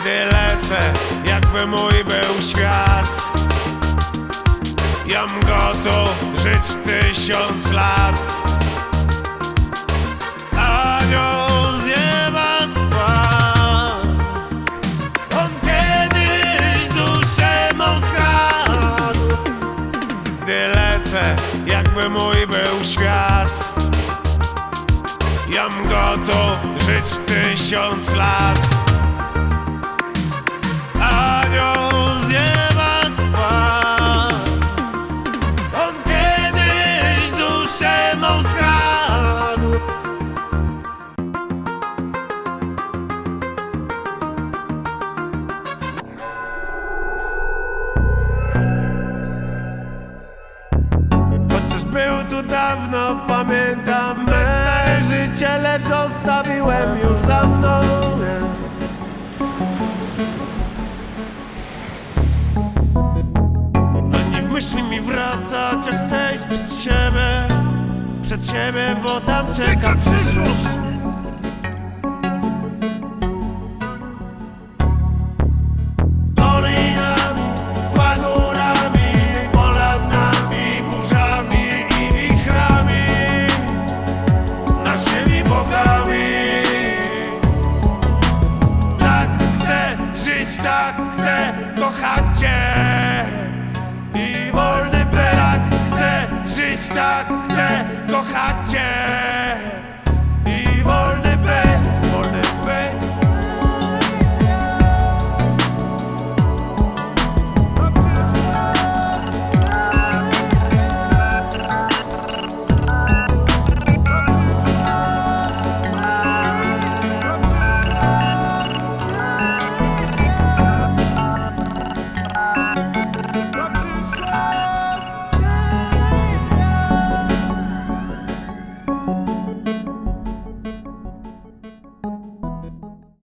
Gdy lecę, jakby mój był świat. Jam gotów żyć tysiąc lat. Anioł jakby mój był świat. Jam gotów żyć tysiąc lat był tu dawno, pamiętam me życie, lecz zostawiłem już za mną. Ani w myśli mi wracać, jak chcę iść przed siebie, przed siebie, bo tam czeka przyszłość. Tak chcę kochać Cię i wolny brak chcę żyć, tak chcę kochać Cię.